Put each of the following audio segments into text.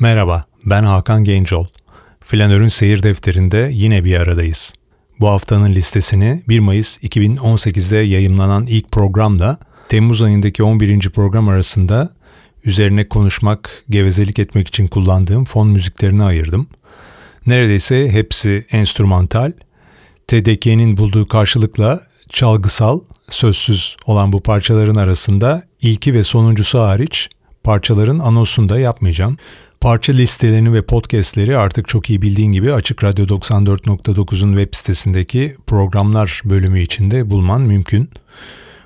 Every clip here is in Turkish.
Merhaba, ben Hakan Gencol. Flanör'ün seyir defterinde yine bir aradayız. Bu haftanın listesini 1 Mayıs 2018'de yayımlanan ilk programla Temmuz ayındaki 11. program arasında üzerine konuşmak, gevezelik etmek için kullandığım fon müziklerini ayırdım. Neredeyse hepsi enstrümantal. TDK'nin bulduğu karşılıkla çalgısal, sözsüz olan bu parçaların arasında ilki ve sonuncusu hariç parçaların anonsunu da yapmayacağım. Parça listelerini ve podcastleri artık çok iyi bildiğin gibi Açık Radyo 94.9'un web sitesindeki programlar bölümü içinde bulman mümkün.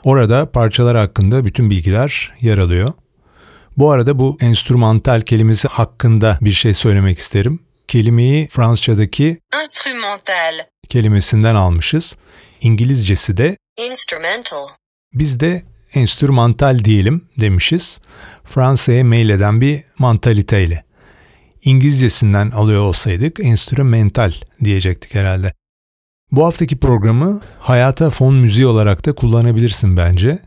Orada parçalar hakkında bütün bilgiler yer alıyor. Bu arada bu enstrümantal kelimesi hakkında bir şey söylemek isterim. Kelimeyi Fransızcadaki instrumental, kelimesinden almışız. İngilizcesi de instrumental, biz de enstrümantal diyelim demişiz. Fransa'ya meyleden bir mantaliteyle. İngilizcesinden alıyor olsaydık enstrümental diyecektik herhalde. Bu haftaki programı hayata fon müziği olarak da kullanabilirsin bence.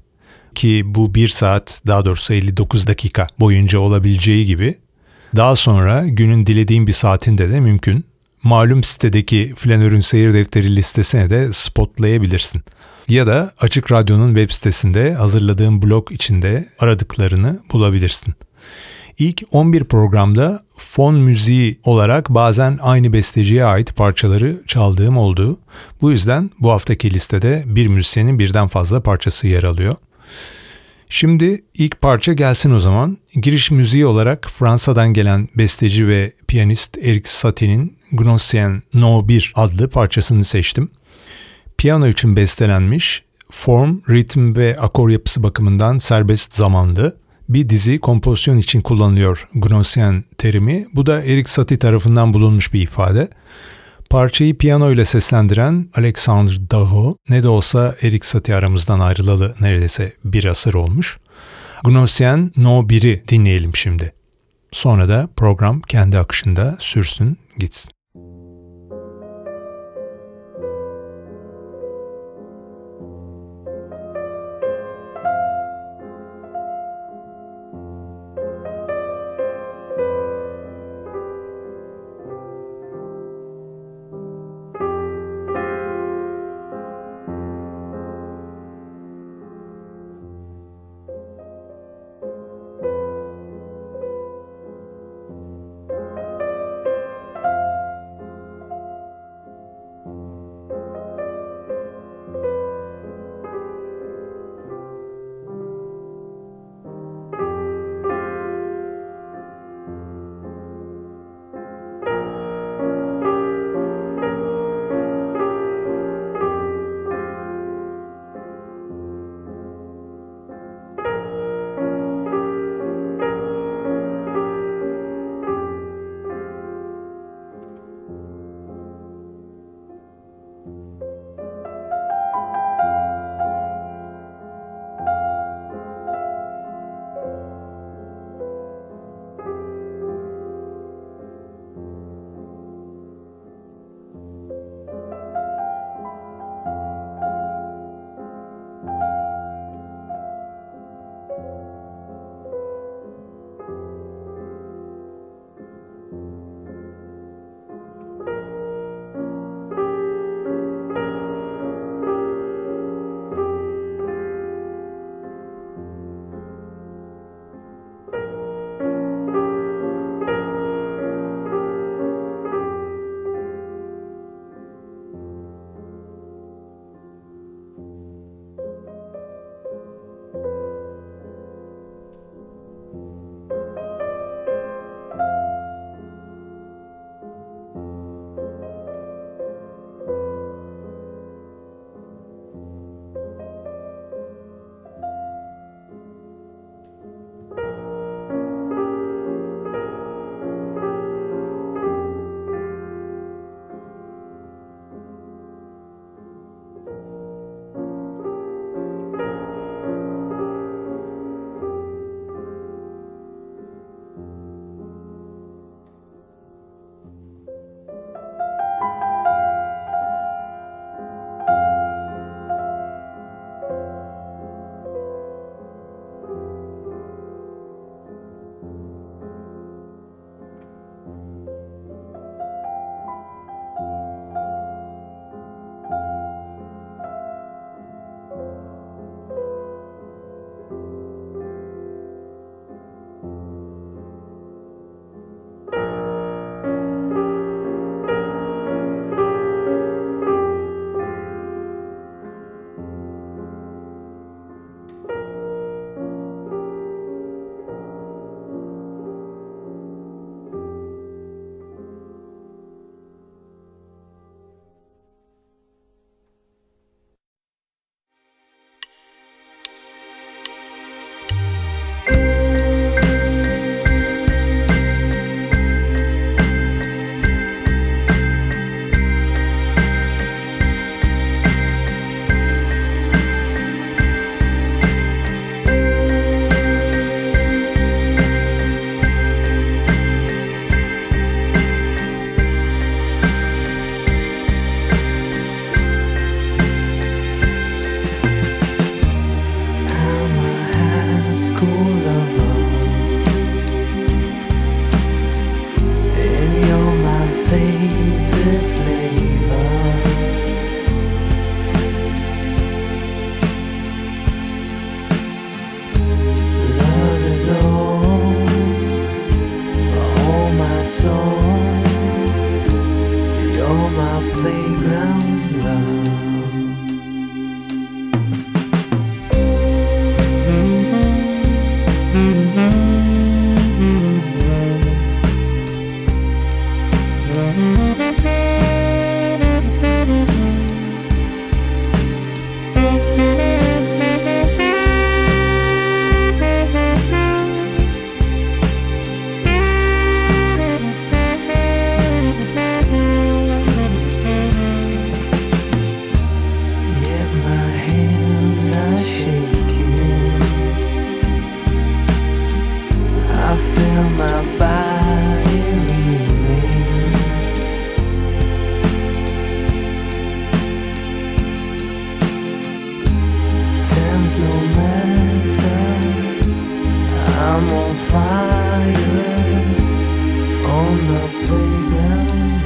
Ki bu bir saat daha doğrusu 59 dakika boyunca olabileceği gibi. Daha sonra günün dilediğin bir saatinde de mümkün. Malum sitedeki Flanör'ün seyir defteri listesine de spotlayabilirsin. Ya da Açık Radyo'nun web sitesinde hazırladığım blog içinde aradıklarını bulabilirsin. İlk 11 programda fon müziği olarak bazen aynı besteciye ait parçaları çaldığım oldu. Bu yüzden bu haftaki listede bir müzisyenin birden fazla parçası yer alıyor. Şimdi ilk parça gelsin o zaman. Giriş müziği olarak Fransa'dan gelen besteci ve piyanist Eric Satie'nin Gnossien No 1 adlı parçasını seçtim. Piyano için bestelenmiş, form, ritim ve akor yapısı bakımından serbest zamanlı, bir dizi kompozisyon için kullanılıyor Gnossien terimi. Bu da Erik Satie tarafından bulunmuş bir ifade. Parçayı piyano ile seslendiren Alexandre Daho ne de olsa Erik Satie aramızdan ayrılalı neredeyse bir asır olmuş. Gnossien No 1'i dinleyelim şimdi. Sonra da program kendi akışında sürsün gitsin. Time's no matter. I'm on fire on the playground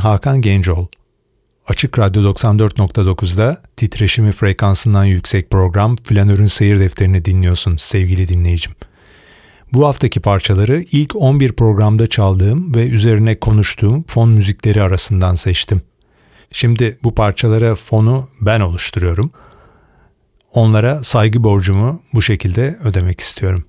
Hakan Gencoğlu. Açık Radyo 94.9'da titreşimi frekansından yüksek program Flanör'ün Seyir Defterini dinliyorsun sevgili dinleyicim. Bu haftaki parçaları ilk 11 programda çaldığım ve üzerine konuştuğum fon müzikleri arasından seçtim. Şimdi bu parçalara fonu ben oluşturuyorum. Onlara saygı borcumu bu şekilde ödemek istiyorum.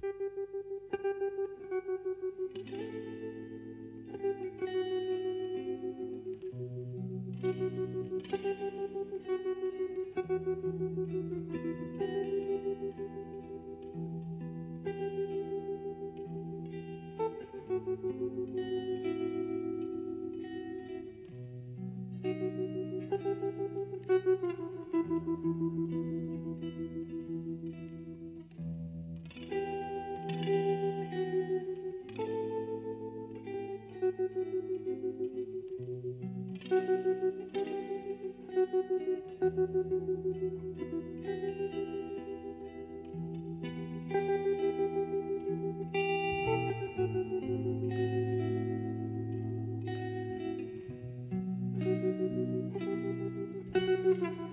Mm-hmm.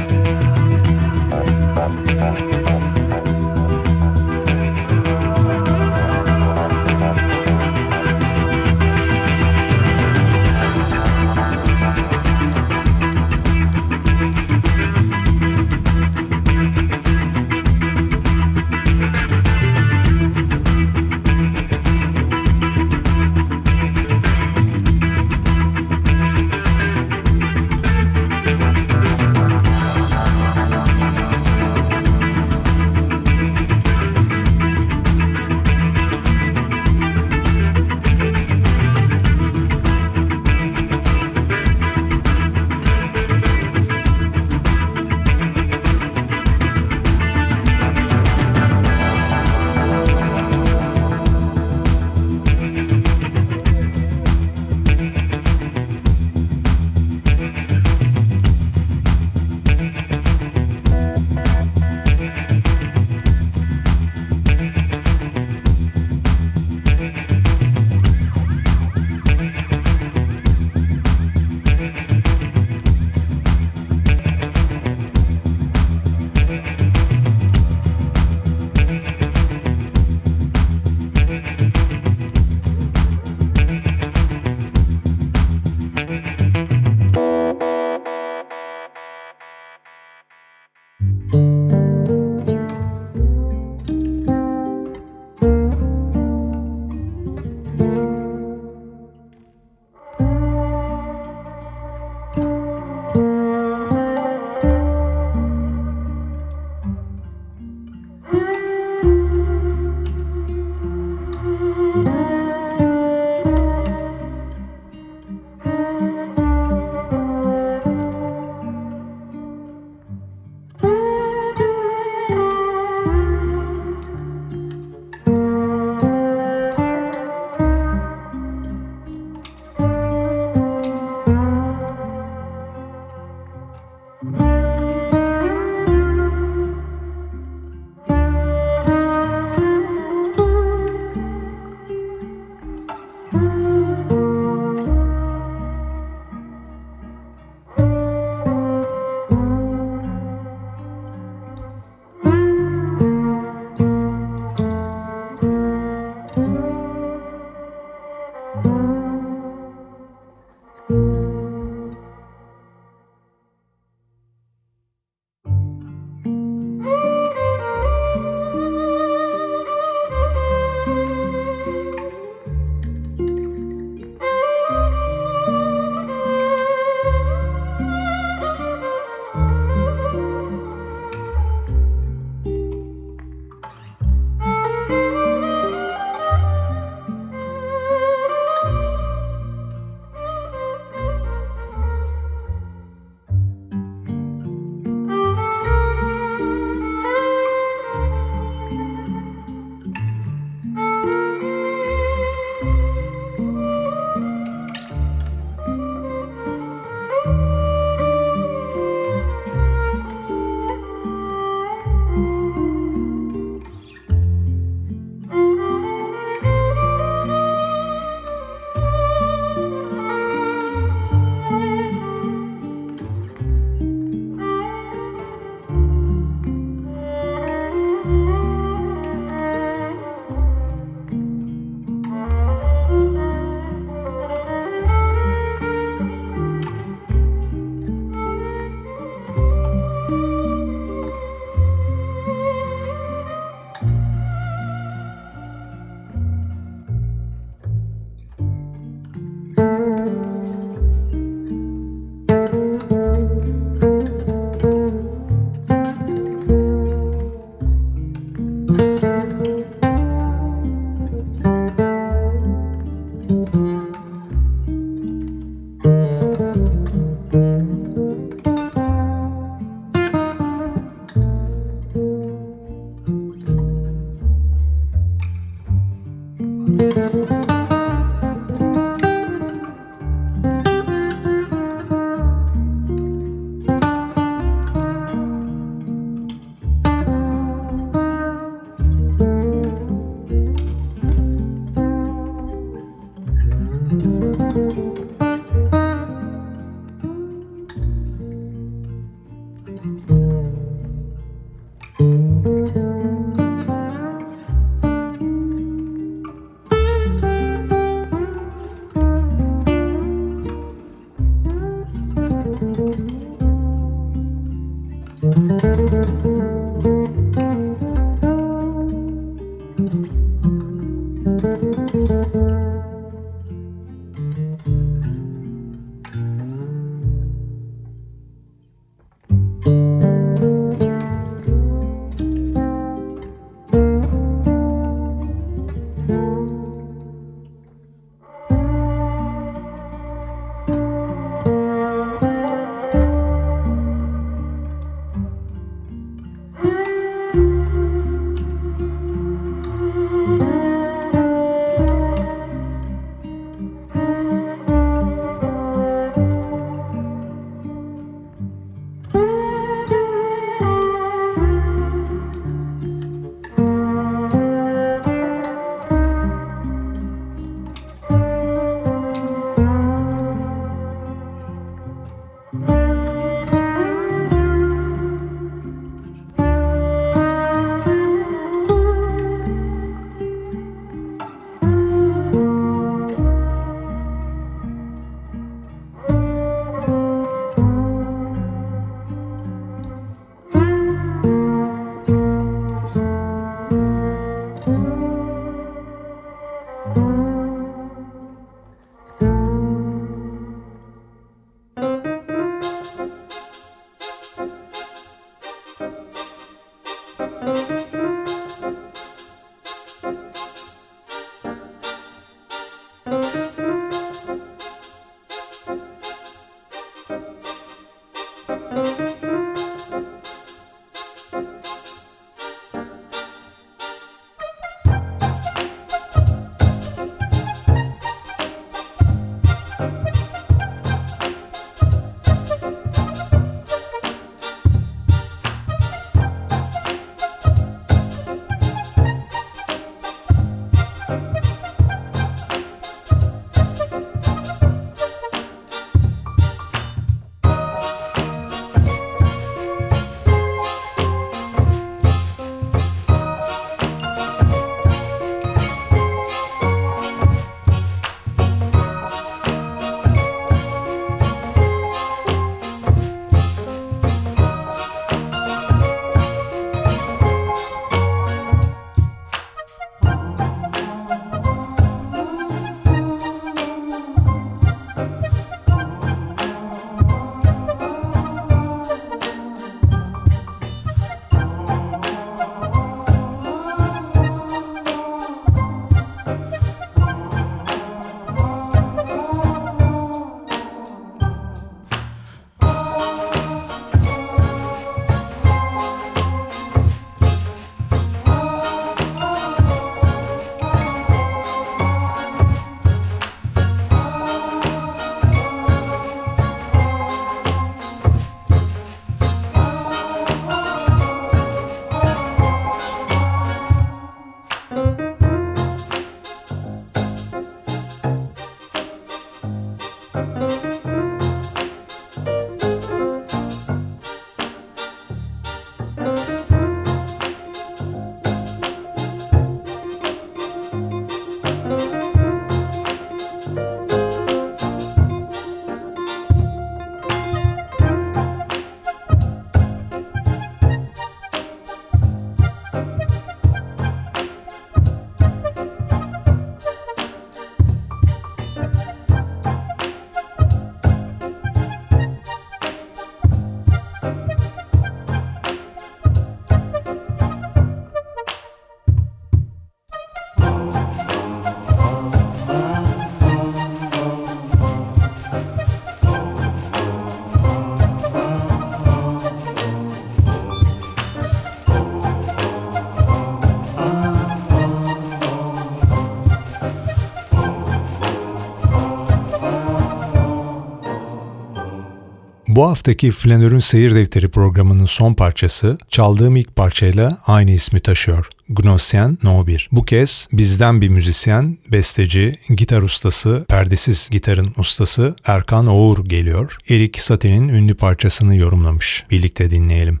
Bu haftaki Flanör'ün Seyir Defteri programının son parçası çaldığım ilk parçayla aynı ismi taşıyor. Gnossian No 1. Bu kez bizden bir müzisyen, besteci, gitar ustası, perdesiz gitarın ustası Erkan Oğur geliyor. Erik Satie'nin ünlü parçasını yorumlamış. Birlikte dinleyelim.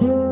you